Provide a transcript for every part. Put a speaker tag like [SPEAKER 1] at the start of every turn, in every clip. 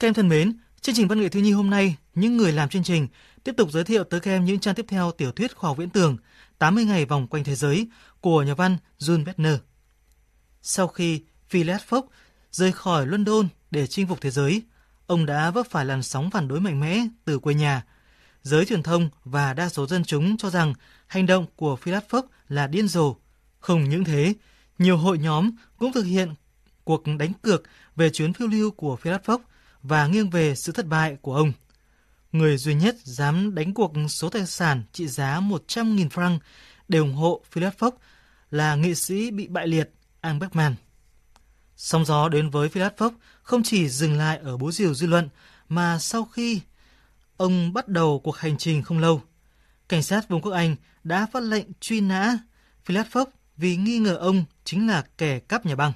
[SPEAKER 1] Các em thân mến, chương trình văn nghệ thiếu nhi hôm nay, những người làm chương trình tiếp tục giới thiệu tới các em những trang tiếp theo tiểu thuyết khoa học viễn tưởng 80 ngày vòng quanh thế giới của nhà văn Jules Verne. Sau khi Philip Fox rời khỏi London để chinh phục thế giới, ông đã vấp phải làn sóng phản đối mạnh mẽ từ quê nhà. Giới truyền thông và đa số dân chúng cho rằng hành động của Philip Fox là điên rồ. Không những thế, nhiều hội nhóm cũng thực hiện cuộc đánh cược về chuyến phiêu lưu của Philip Fox và nghiêng về sự thất bại của ông. Người duy nhất dám đánh cuộc số tài sản trị giá 100.000 franc để ủng hộ Philip Fox là nghệ sĩ bị bại liệt Ang Beckman. Sóng gió đến với Philip Fox không chỉ dừng lại ở bố diều dư luận mà sau khi ông bắt đầu cuộc hành trình không lâu, cảnh sát Vương quốc Anh đã phát lệnh truy nã Philip Fox vì nghi ngờ ông chính là kẻ cắp nhà băng.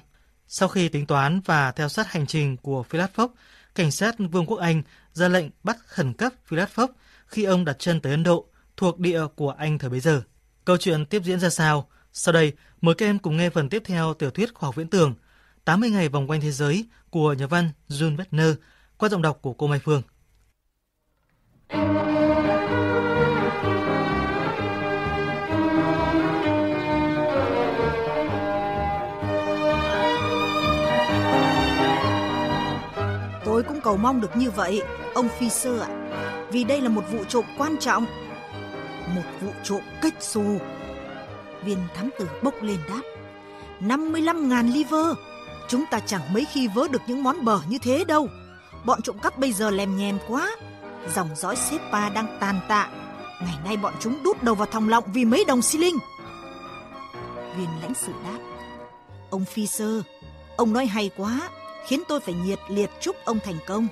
[SPEAKER 1] Sau khi tính toán và theo sát hành trình của Philip Fox, cảnh sát Vương quốc Anh ra lệnh bắt khẩn cấp Phileas khi ông đặt chân tới Ấn Độ, thuộc địa của Anh thời bấy giờ. Câu chuyện tiếp diễn ra sao? Sau đây, mời các em cùng nghe phần tiếp theo tiểu thuyết khoa học viễn tưởng 80 ngày vòng quanh thế giới của nhà văn Jules Verne qua giọng đọc của cô Mai Phương.
[SPEAKER 2] Cầu mong được như vậy, ông phi sơ ạ. Vì đây là một vụ trộm quan trọng. Một vụ trộm kích xù. Viên thám tử bốc lên đáp. 55.000 liver. Chúng ta chẳng mấy khi vớ được những món bở như thế đâu. Bọn trộm cắp bây giờ lèm nhèm quá. Dòng dõi Sepa đang tàn tạ. Ngày nay bọn chúng đút đầu vào thòng lọng vì mấy đồng xi linh. Viên lãnh sự đáp. Ông phi sơ, ông nói hay quá khiến tôi phải nhiệt liệt chúc ông thành công.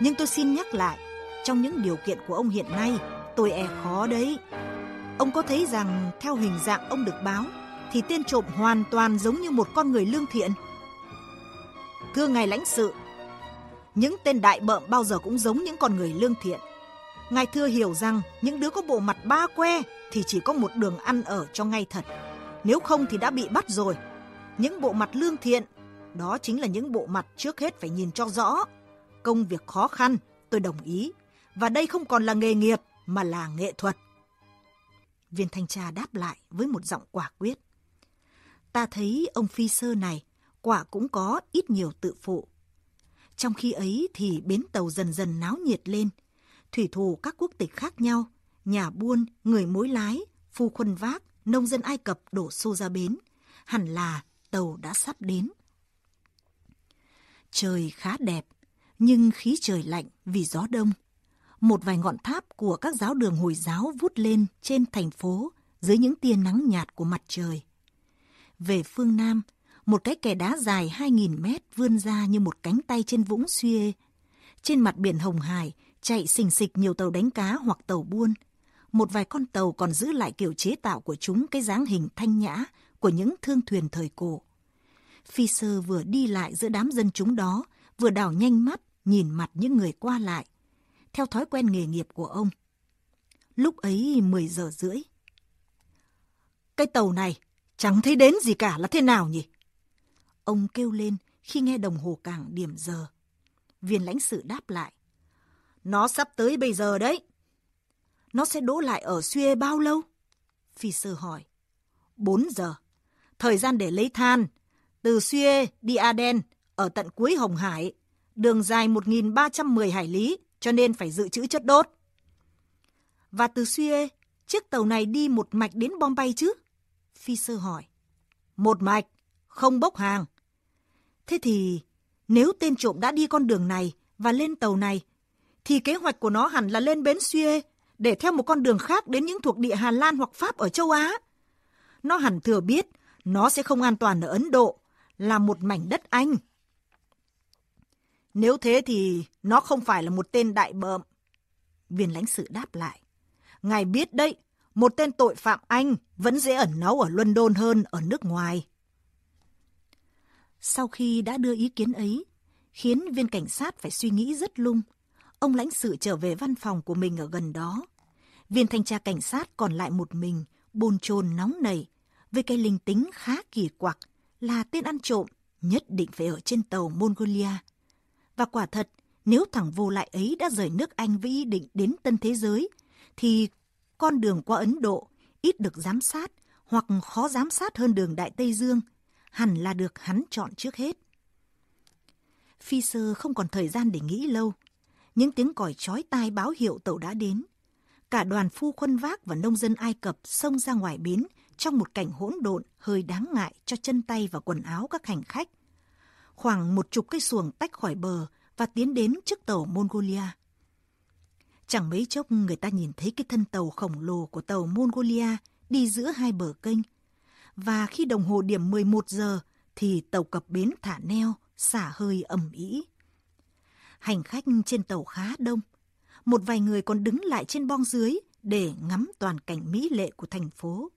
[SPEAKER 2] Nhưng tôi xin nhắc lại, trong những điều kiện của ông hiện nay, tôi e khó đấy. Ông có thấy rằng theo hình dạng ông được báo, thì tên trộm hoàn toàn giống như một con người lương thiện. Thưa ngài lãnh sự, những tên đại bợm bao giờ cũng giống những con người lương thiện. Ngài thưa hiểu rằng những đứa có bộ mặt ba que thì chỉ có một đường ăn ở cho ngay thật. Nếu không thì đã bị bắt rồi. Những bộ mặt lương thiện đó chính là những bộ mặt trước hết phải nhìn cho rõ. Công việc khó khăn, tôi đồng ý. Và đây không còn là nghề nghiệp mà là nghệ thuật. Viên thanh tra đáp lại với một giọng quả quyết. Ta thấy ông phi sơ này quả cũng có ít nhiều tự phụ. Trong khi ấy thì bến tàu dần dần náo nhiệt lên. Thủy thủ các quốc tịch khác nhau, nhà buôn, người mối lái, phu khuân vác, nông dân Ai Cập đổ xô ra bến. Hẳn là tàu đã sắp đến. Trời khá đẹp, nhưng khí trời lạnh vì gió đông. Một vài ngọn tháp của các giáo đường Hồi giáo vút lên trên thành phố dưới những tia nắng nhạt của mặt trời. Về phương Nam, một cái kè đá dài 2.000 mét vươn ra như một cánh tay trên vũng Suez. Trên mặt biển Hồng Hải chạy xình xịch nhiều tàu đánh cá hoặc tàu buôn. Một vài con tàu còn giữ lại kiểu chế tạo của chúng cái dáng hình thanh nhã của những thương thuyền thời cổ. Phi sơ vừa đi lại giữa đám dân chúng đó, vừa đảo nhanh mắt, nhìn mặt những người qua lại, theo thói quen nghề nghiệp của ông. Lúc ấy 10 giờ rưỡi. Cái tàu này chẳng thấy đến gì cả là thế nào nhỉ? Ông kêu lên khi nghe đồng hồ cảng điểm giờ. Viên lãnh sự đáp lại. Nó sắp tới bây giờ đấy. Nó sẽ đỗ lại ở Suez bao lâu? Phi sơ hỏi. 4 giờ. Thời gian để lấy than, từ Suez đi Aden ở tận cuối Hồng Hải, đường dài 1.310 hải lý cho nên phải dự trữ chất đốt. Và từ Suez, chiếc tàu này đi một mạch đến Bombay chứ? Phi sơ hỏi. Một mạch, không bốc hàng. Thế thì nếu tên trộm đã đi con đường này và lên tàu này, thì kế hoạch của nó hẳn là lên bến Suez để theo một con đường khác đến những thuộc địa Hà Lan hoặc Pháp ở châu Á. Nó hẳn thừa biết nó sẽ không an toàn ở Ấn Độ là một mảnh đất Anh. Nếu thế thì nó không phải là một tên đại bợm. Viên lãnh sự đáp lại. Ngài biết đấy, một tên tội phạm Anh vẫn dễ ẩn náu ở London hơn ở nước ngoài. Sau khi đã đưa ý kiến ấy, khiến viên cảnh sát phải suy nghĩ rất lung, ông lãnh sự trở về văn phòng của mình ở gần đó. Viên thanh tra cảnh sát còn lại một mình, bồn chồn nóng nảy, với cái linh tính khá kỳ quặc là tên ăn trộm nhất định phải ở trên tàu Mongolia. Và quả thật, nếu thằng vô lại ấy đã rời nước Anh với ý định đến tân thế giới, thì con đường qua Ấn Độ ít được giám sát hoặc khó giám sát hơn đường Đại Tây Dương, hẳn là được hắn chọn trước hết. Phi sơ không còn thời gian để nghĩ lâu. Những tiếng còi chói tai báo hiệu tàu đã đến. Cả đoàn phu khuân vác và nông dân Ai Cập xông ra ngoài bến trong một cảnh hỗn độn hơi đáng ngại cho chân tay và quần áo các hành khách. Khoảng một chục cây xuồng tách khỏi bờ và tiến đến trước tàu Mongolia. Chẳng mấy chốc người ta nhìn thấy cái thân tàu khổng lồ của tàu Mongolia đi giữa hai bờ kênh. Và khi đồng hồ điểm 11 giờ thì tàu cập bến thả neo, xả hơi ẩm ý. Hành khách trên tàu khá đông. Một vài người còn đứng lại trên bong dưới để ngắm toàn cảnh mỹ lệ của thành phố.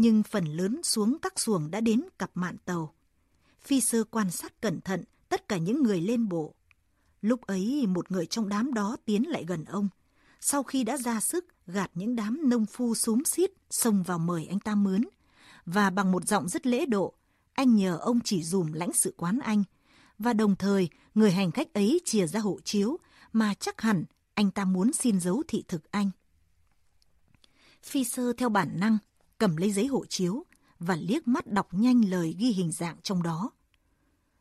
[SPEAKER 2] Nhưng phần lớn xuống các xuồng đã đến cặp mạn tàu. Phi sơ quan sát cẩn thận tất cả những người lên bộ. Lúc ấy một người trong đám đó tiến lại gần ông. Sau khi đã ra sức gạt những đám nông phu xúm xít xông vào mời anh ta mướn. Và bằng một giọng rất lễ độ, anh nhờ ông chỉ dùm lãnh sự quán anh. Và đồng thời, người hành khách ấy chìa ra hộ chiếu mà chắc hẳn anh ta muốn xin giấu thị thực anh. Phi sơ theo bản năng, cầm lấy giấy hộ chiếu và liếc mắt đọc nhanh lời ghi hình dạng trong đó.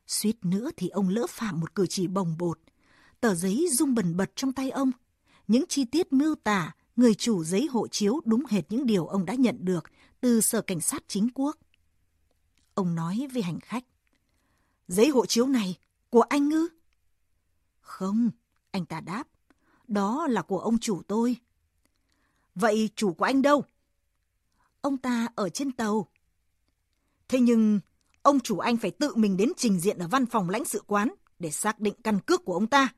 [SPEAKER 2] Suýt nữa thì ông lỡ phạm một cử chỉ bồng bột. Tờ giấy rung bần bật trong tay ông. Những chi tiết miêu tả người chủ giấy hộ chiếu đúng hệt những điều ông đã nhận được từ Sở Cảnh sát Chính quốc. Ông nói với hành khách. Giấy hộ chiếu này của anh ngư? Không, anh ta đáp. Đó là của ông chủ tôi. Vậy chủ của anh đâu? Ông ta ở trên tàu. Thế nhưng ông chủ anh phải tự mình đến trình diện ở văn phòng lãnh sự quán để xác định căn cước của ông ta.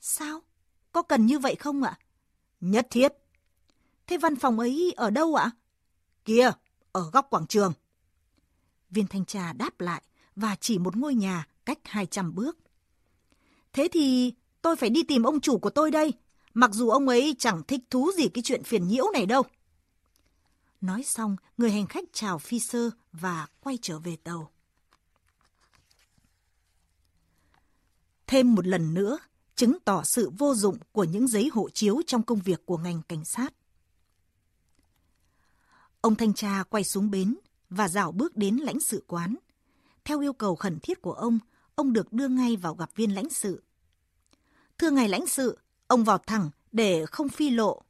[SPEAKER 2] Sao? Có cần như vậy không ạ? Nhất thiết. Thế văn phòng ấy ở đâu ạ? Kia, ở góc quảng trường. Viên thanh tra đáp lại và chỉ một ngôi nhà cách 200 bước. Thế thì tôi phải đi tìm ông chủ của tôi đây, mặc dù ông ấy chẳng thích thú gì cái chuyện phiền nhiễu này đâu. Nói xong, người hành khách chào phi sơ và quay trở về tàu. Thêm một lần nữa, chứng tỏ sự vô dụng của những giấy hộ chiếu trong công việc của ngành cảnh sát. Ông thanh tra quay xuống bến và dạo bước đến lãnh sự quán. Theo yêu cầu khẩn thiết của ông, ông được đưa ngay vào gặp viên lãnh sự. Thưa ngài lãnh sự, ông vào thẳng để không phi lộ.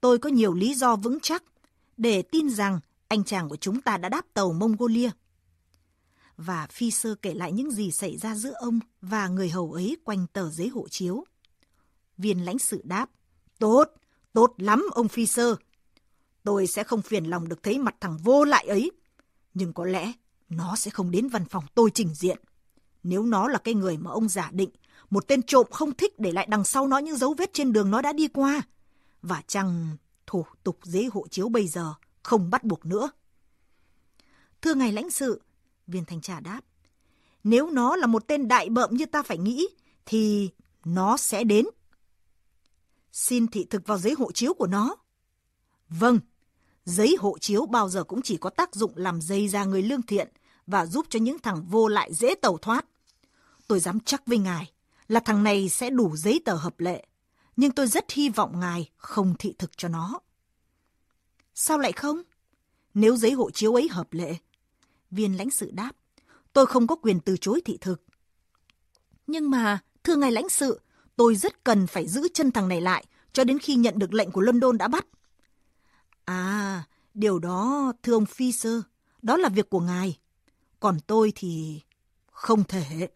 [SPEAKER 2] Tôi có nhiều lý do vững chắc để tin rằng anh chàng của chúng ta đã đáp tàu Mongolia. Và Phi Sơ kể lại những gì xảy ra giữa ông và người hầu ấy quanh tờ giấy hộ chiếu. Viên lãnh sự đáp, tốt, tốt lắm ông Phi Sơ. Tôi sẽ không phiền lòng được thấy mặt thằng vô lại ấy. Nhưng có lẽ nó sẽ không đến văn phòng tôi trình diện. Nếu nó là cái người mà ông giả định, một tên trộm không thích để lại đằng sau nó những dấu vết trên đường nó đã đi qua. Và chăng thủ tục giấy hộ chiếu bây giờ không bắt buộc nữa. Thưa ngài lãnh sự, viên thanh tra đáp, nếu nó là một tên đại bợm như ta phải nghĩ, thì nó sẽ đến. Xin thị thực vào giấy hộ chiếu của nó. Vâng, giấy hộ chiếu bao giờ cũng chỉ có tác dụng làm dây ra người lương thiện và giúp cho những thằng vô lại dễ tẩu thoát. Tôi dám chắc với ngài là thằng này sẽ đủ giấy tờ hợp lệ nhưng tôi rất hy vọng ngài không thị thực cho nó. Sao lại không? Nếu giấy hộ chiếu ấy hợp lệ. Viên lãnh sự đáp, tôi không có quyền từ chối thị thực. Nhưng mà, thưa ngài lãnh sự, tôi rất cần phải giữ chân thằng này lại cho đến khi nhận được lệnh của London đã bắt. À, điều đó, thưa ông Fisher, đó là việc của ngài. Còn tôi thì không thể.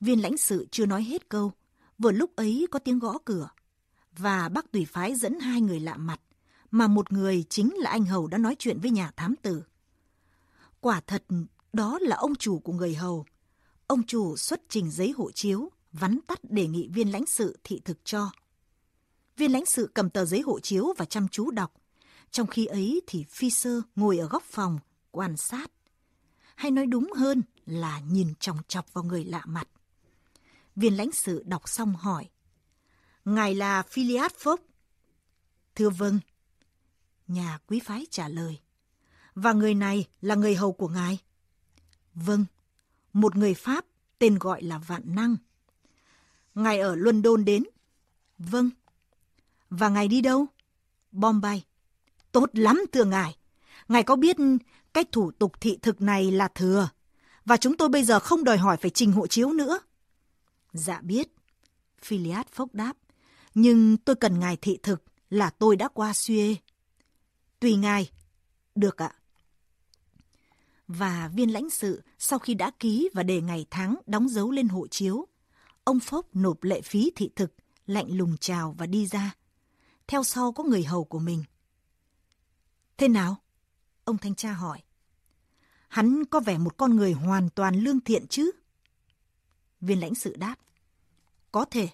[SPEAKER 2] Viên lãnh sự chưa nói hết câu Vừa lúc ấy có tiếng gõ cửa, và bác tùy phái dẫn hai người lạ mặt, mà một người chính là anh Hầu đã nói chuyện với nhà thám tử. Quả thật, đó là ông chủ của người Hầu. Ông chủ xuất trình giấy hộ chiếu, vắn tắt đề nghị viên lãnh sự thị thực cho. Viên lãnh sự cầm tờ giấy hộ chiếu và chăm chú đọc. Trong khi ấy thì phi sơ ngồi ở góc phòng, quan sát. Hay nói đúng hơn là nhìn chòng chọc vào người lạ mặt. Viên lãnh sự đọc xong hỏi. Ngài là Philiad Phốc? Thưa vâng. Nhà quý phái trả lời. Và người này là người hầu của ngài? Vâng, một người Pháp tên gọi là Vạn Năng. Ngài ở London đến. Vâng. Và ngài đi đâu? Bombay. Tốt lắm thưa ngài. Ngài có biết cái thủ tục thị thực này là thừa. Và chúng tôi bây giờ không đòi hỏi phải trình hộ chiếu nữa. Dạ biết. Philiad phốc đáp. Nhưng tôi cần ngài thị thực là tôi đã qua xuê. Tùy ngài. Được ạ. Và viên lãnh sự sau khi đã ký và đề ngày tháng đóng dấu lên hộ chiếu, ông Phốc nộp lệ phí thị thực, lạnh lùng chào và đi ra. Theo sau có người hầu của mình. Thế nào? Ông thanh tra hỏi. Hắn có vẻ một con người hoàn toàn lương thiện chứ? Viên lãnh sự đáp. Có thể.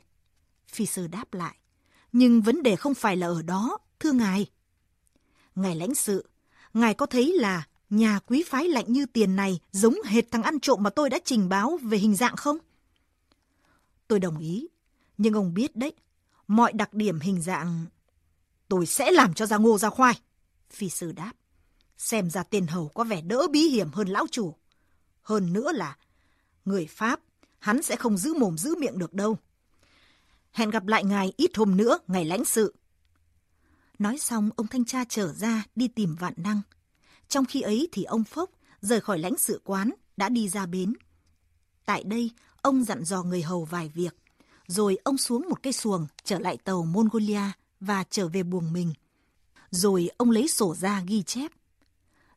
[SPEAKER 2] Phi sư đáp lại. Nhưng vấn đề không phải là ở đó, thưa ngài. Ngài lãnh sự, ngài có thấy là nhà quý phái lạnh như tiền này giống hệt thằng ăn trộm mà tôi đã trình báo về hình dạng không? Tôi đồng ý, nhưng ông biết đấy, mọi đặc điểm hình dạng... Tôi sẽ làm cho ra ngô ra khoai. Phi sư đáp. Xem ra tiền hầu có vẻ đỡ bí hiểm hơn lão chủ. Hơn nữa là, người Pháp, hắn sẽ không giữ mồm giữ miệng được đâu. Hẹn gặp lại ngài ít hôm nữa, ngày lãnh sự. Nói xong, ông thanh tra trở ra đi tìm vạn năng. Trong khi ấy thì ông Phốc rời khỏi lãnh sự quán, đã đi ra bến. Tại đây, ông dặn dò người hầu vài việc. Rồi ông xuống một cây xuồng, trở lại tàu Mongolia và trở về buồng mình. Rồi ông lấy sổ ra ghi chép.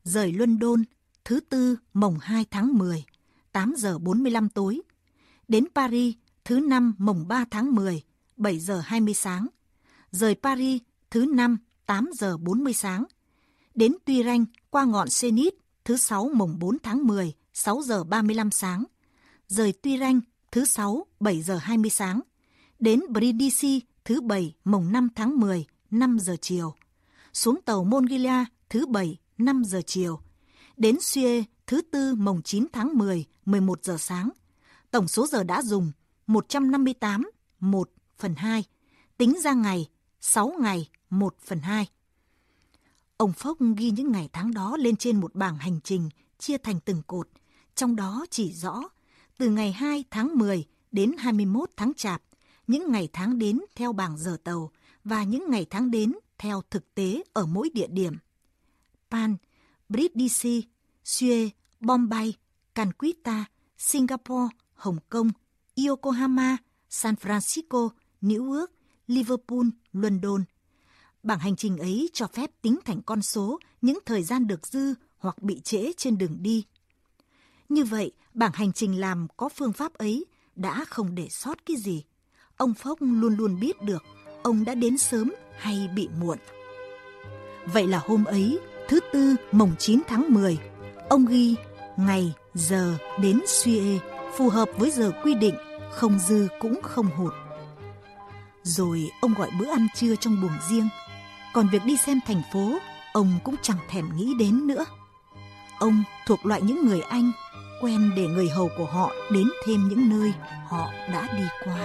[SPEAKER 2] Rời luân đôn thứ tư mồng 2 tháng 10, 8 giờ 45 tối. Đến Paris, thứ năm mùng 3 tháng 10, 7 giờ 20 sáng. Rời Paris, thứ năm 8 giờ 40 sáng. Đến Tuy Ranh qua ngọn Senit, thứ sáu mùng 4 tháng 10, 6 giờ 35 sáng. Rời Tuy Ranh, thứ sáu 7 giờ 20 sáng. Đến Brindisi, thứ bảy mùng 5 tháng 10, 5 giờ chiều. Xuống tàu Mongilia thứ bảy 5 giờ chiều. Đến Suez, thứ tư mùng 9 tháng 10, 11 giờ sáng. Tổng số giờ đã dùng 158, 1 phần 2. Tính ra ngày, 6 ngày, 1 phần 2. Ông Phốc ghi những ngày tháng đó lên trên một bảng hành trình chia thành từng cột, trong đó chỉ rõ từ ngày 2 tháng 10 đến 21 tháng Chạp, những ngày tháng đến theo bảng giờ tàu và những ngày tháng đến theo thực tế ở mỗi địa điểm. Pan, Brindisi, Suez, Bombay, Calcutta, Singapore, Hồng Kông, Yokohama, San Francisco, New York, Liverpool, London. Bảng hành trình ấy cho phép tính thành con số những thời gian được dư hoặc bị trễ trên đường đi. Như vậy, bảng hành trình làm có phương pháp ấy đã không để sót cái gì. Ông Phốc luôn luôn biết được ông đã đến sớm hay bị muộn. Vậy là hôm ấy, thứ tư mồng 9 tháng 10, ông ghi ngày, giờ đến Suye phù hợp với giờ quy định, không dư cũng không hụt. Rồi ông gọi bữa ăn trưa trong buồng riêng, còn việc đi xem thành phố, ông cũng chẳng thèm nghĩ đến nữa. Ông thuộc loại những người Anh quen để người hầu của họ đến thêm những nơi họ đã đi qua.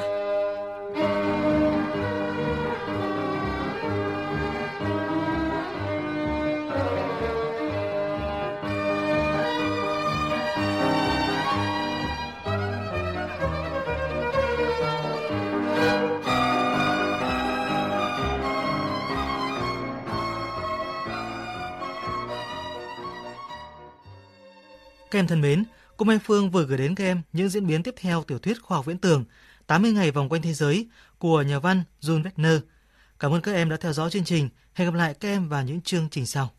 [SPEAKER 1] Các em thân mến, Cô Mai Phương vừa gửi đến các em những diễn biến tiếp theo tiểu thuyết khoa học viễn tưởng 80 ngày vòng quanh thế giới của nhà văn Jules Verne. Cảm ơn các em đã theo dõi chương trình. Hẹn gặp lại các em vào những chương trình sau.